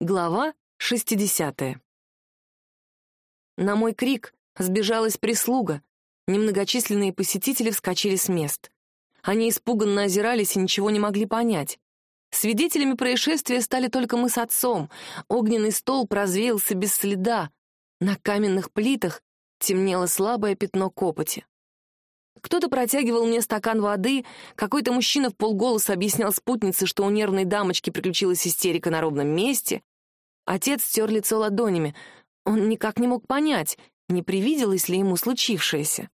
Глава 60. На мой крик сбежалась прислуга. Немногочисленные посетители вскочили с мест. Они испуганно озирались и ничего не могли понять. Свидетелями происшествия стали только мы с отцом. Огненный стол развеялся без следа. На каменных плитах темнело слабое пятно копоти. Кто-то протягивал мне стакан воды, какой-то мужчина в полголоса объяснял спутнице, что у нервной дамочки приключилась истерика на ровном месте. Отец стер лицо ладонями. Он никак не мог понять, не привиделось ли ему случившееся.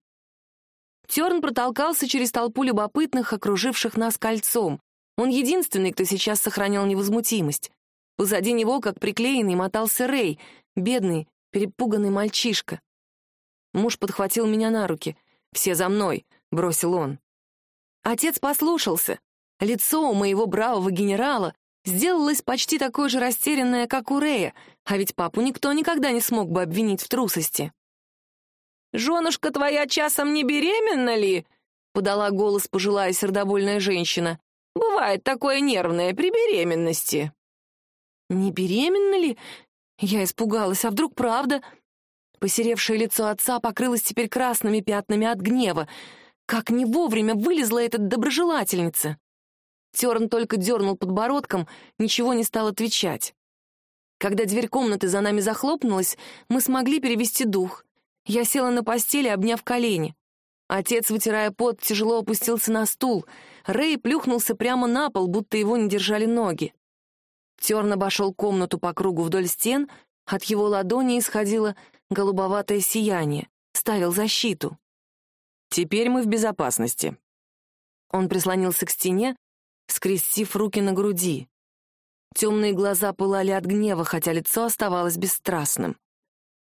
Терн протолкался через толпу любопытных, окруживших нас кольцом. Он единственный, кто сейчас сохранял невозмутимость. Позади него, как приклеенный, мотался Рэй, бедный, перепуганный мальчишка. Муж подхватил меня на руки — «Все за мной!» — бросил он. Отец послушался. Лицо у моего бравого генерала сделалось почти такое же растерянное, как у Рея, а ведь папу никто никогда не смог бы обвинить в трусости. «Женушка твоя часом не беременна ли?» — подала голос пожилая сердобольная женщина. «Бывает такое нервное при беременности». «Не беременна ли?» Я испугалась, а вдруг правда? Посеревшее лицо отца покрылось теперь красными пятнами от гнева. Как не вовремя вылезла эта доброжелательница! Терн только дернул подбородком, ничего не стал отвечать. Когда дверь комнаты за нами захлопнулась, мы смогли перевести дух. Я села на постели, обняв колени. Отец, вытирая пот, тяжело опустился на стул. Рэй плюхнулся прямо на пол, будто его не держали ноги. Терн обошел комнату по кругу вдоль стен, от его ладони исходило голубоватое сияние, ставил защиту. «Теперь мы в безопасности». Он прислонился к стене, скрестив руки на груди. Темные глаза пылали от гнева, хотя лицо оставалось бесстрастным.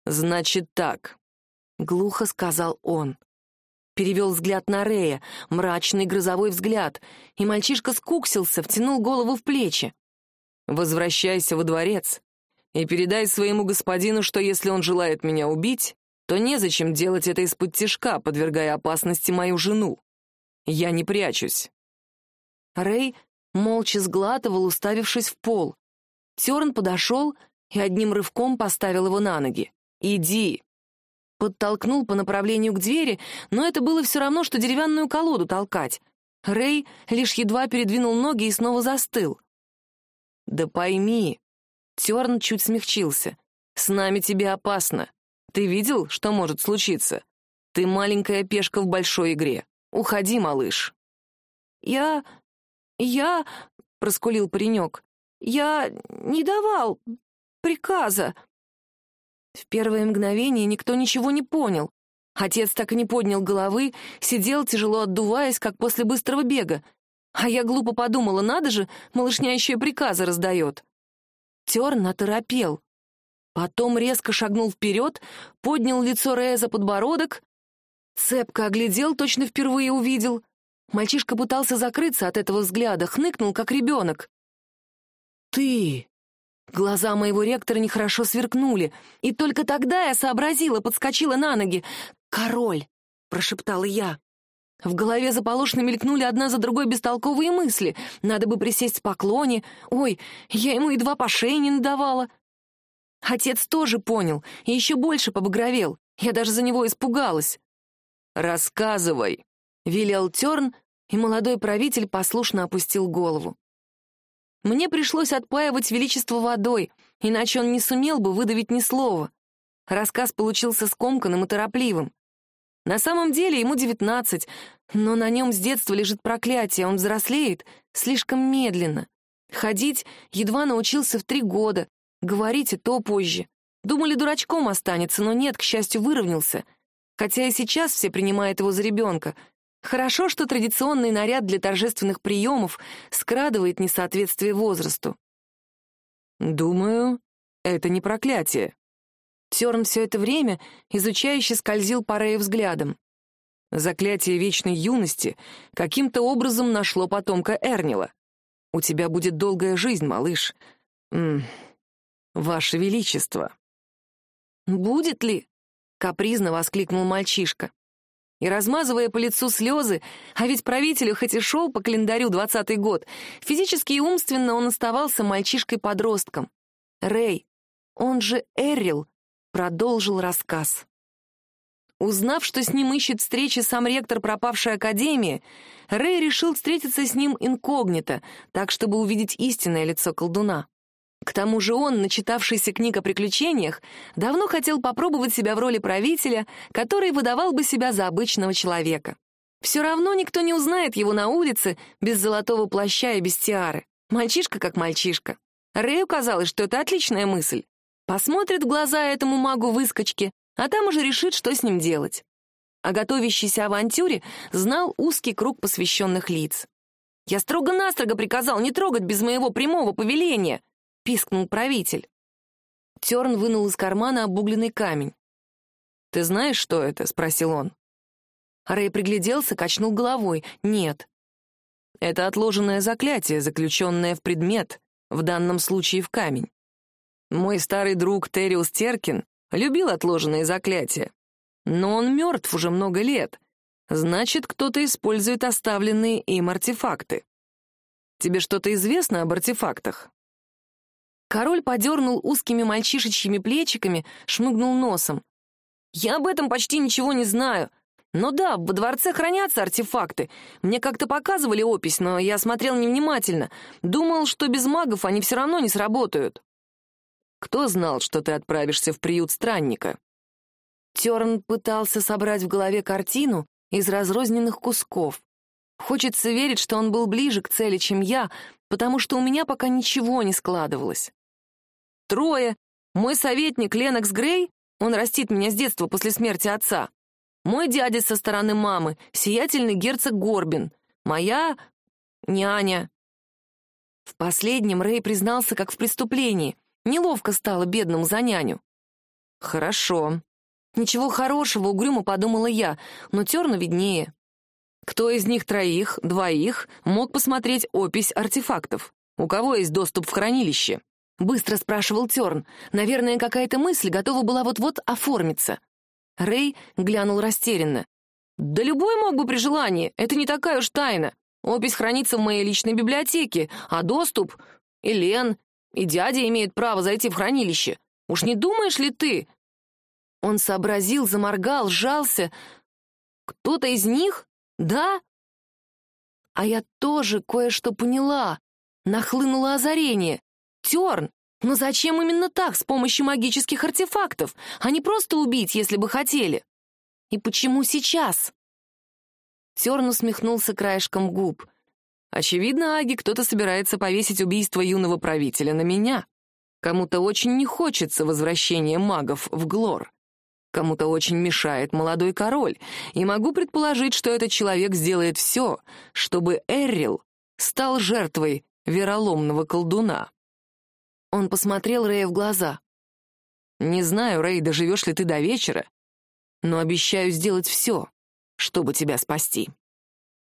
«Значит так», — глухо сказал он. Перевел взгляд на Рея, мрачный грозовой взгляд, и мальчишка скуксился, втянул голову в плечи. «Возвращайся во дворец и передай своему господину, что если он желает меня убить, то незачем делать это из-под тишка, подвергая опасности мою жену. Я не прячусь». Рэй молча сглатывал, уставившись в пол. Терн подошел и одним рывком поставил его на ноги. «Иди!» Подтолкнул по направлению к двери, но это было все равно, что деревянную колоду толкать. Рэй лишь едва передвинул ноги и снова застыл. «Да пойми, Терн чуть смягчился. «С нами тебе опасно. Ты видел, что может случиться? Ты маленькая пешка в большой игре. Уходи, малыш». «Я... я...» — проскулил паренек. «Я не давал приказа». В первое мгновение никто ничего не понял. Отец так и не поднял головы, сидел, тяжело отдуваясь, как после быстрого бега. А я глупо подумала, надо же, малышня еще и приказы раздает. Терн оторопел. Потом резко шагнул вперед, поднял лицо Рея за подбородок, цепко оглядел, точно впервые увидел. Мальчишка пытался закрыться от этого взгляда, хныкнул, как ребенок. «Ты!» Глаза моего ректора нехорошо сверкнули, и только тогда я сообразила, подскочила на ноги. «Король!» — прошептала я. В голове заполошно мелькнули одна за другой бестолковые мысли. Надо бы присесть в поклоне. Ой, я ему едва по шее не надавала. Отец тоже понял и еще больше побагровел. Я даже за него испугалась. «Рассказывай», — велел Терн, и молодой правитель послушно опустил голову. Мне пришлось отпаивать величество водой, иначе он не сумел бы выдавить ни слова. Рассказ получился скомканным и торопливым. На самом деле ему девятнадцать, но на нем с детства лежит проклятие, он взрослеет слишком медленно. Ходить едва научился в три года, говорить и то позже. Думали, дурачком останется, но нет, к счастью, выровнялся. Хотя и сейчас все принимают его за ребенка. Хорошо, что традиционный наряд для торжественных приемов скрадывает несоответствие возрасту. «Думаю, это не проклятие», Терн все это время изучающе скользил по Рэю взглядом. Заклятие вечной юности каким-то образом нашло потомка Эрнила. У тебя будет долгая жизнь, малыш. М -м, Ваше Величество. Будет ли? Капризно воскликнул мальчишка. И размазывая по лицу слезы, а ведь правителю хоть и шел по календарю двадцатый год, физически и умственно он оставался мальчишкой-подростком. Рэй, он же Эррил, продолжил рассказ. Узнав, что с ним ищет встречи сам ректор пропавшей академии, Рэй решил встретиться с ним инкогнито, так, чтобы увидеть истинное лицо колдуна. К тому же он, начитавшийся книг о приключениях, давно хотел попробовать себя в роли правителя, который выдавал бы себя за обычного человека. Все равно никто не узнает его на улице без золотого плаща и без тиары. Мальчишка как мальчишка. Рэю казалось, что это отличная мысль. Посмотрит в глаза этому магу-выскочке, а там уже решит, что с ним делать. О готовящейся авантюре знал узкий круг посвященных лиц. «Я строго-настрого приказал не трогать без моего прямого повеления», — пискнул правитель. Терн вынул из кармана обугленный камень. «Ты знаешь, что это?» — спросил он. Рэй пригляделся, качнул головой. «Нет». «Это отложенное заклятие, заключенное в предмет, в данном случае в камень. Мой старый друг Териус Теркин любил отложенные заклятия. Но он мертв уже много лет. Значит, кто-то использует оставленные им артефакты. Тебе что-то известно об артефактах?» Король подернул узкими мальчишечьими плечиками, шмыгнул носом. «Я об этом почти ничего не знаю. Но да, во дворце хранятся артефакты. Мне как-то показывали опись, но я смотрел невнимательно. Думал, что без магов они все равно не сработают». «Кто знал, что ты отправишься в приют странника?» Терн пытался собрать в голове картину из разрозненных кусков. Хочется верить, что он был ближе к цели, чем я, потому что у меня пока ничего не складывалось. Трое. Мой советник Ленокс Грей, он растит меня с детства после смерти отца. Мой дядя со стороны мамы, сиятельный герцог Горбин. Моя няня. В последнем Рэй признался как в преступлении. Неловко стало бедному за няню. Хорошо. Ничего хорошего, угрюмо подумала я, но терну виднее. Кто из них троих, двоих, мог посмотреть опись артефактов? У кого есть доступ в хранилище? Быстро спрашивал Терн. Наверное, какая-то мысль готова была вот-вот оформиться. Рэй глянул растерянно. «Да любой мог бы при желании, это не такая уж тайна. Опись хранится в моей личной библиотеке, а доступ... И Лен, и дядя имеют право зайти в хранилище. Уж не думаешь ли ты?» Он сообразил, заморгал, сжался. «Кто-то из них? Да?» А я тоже кое-что поняла. Нахлынуло озарение. Терн! Но зачем именно так, с помощью магических артефактов, а не просто убить, если бы хотели? И почему сейчас? Терн усмехнулся краешком губ. Очевидно, Аги, кто-то собирается повесить убийство юного правителя на меня. Кому-то очень не хочется возвращения магов в Глор. Кому-то очень мешает молодой король, и могу предположить, что этот человек сделает все, чтобы Эррил стал жертвой вероломного колдуна. Он посмотрел Рэя в глаза. «Не знаю, Рэй, доживешь ли ты до вечера, но обещаю сделать все, чтобы тебя спасти».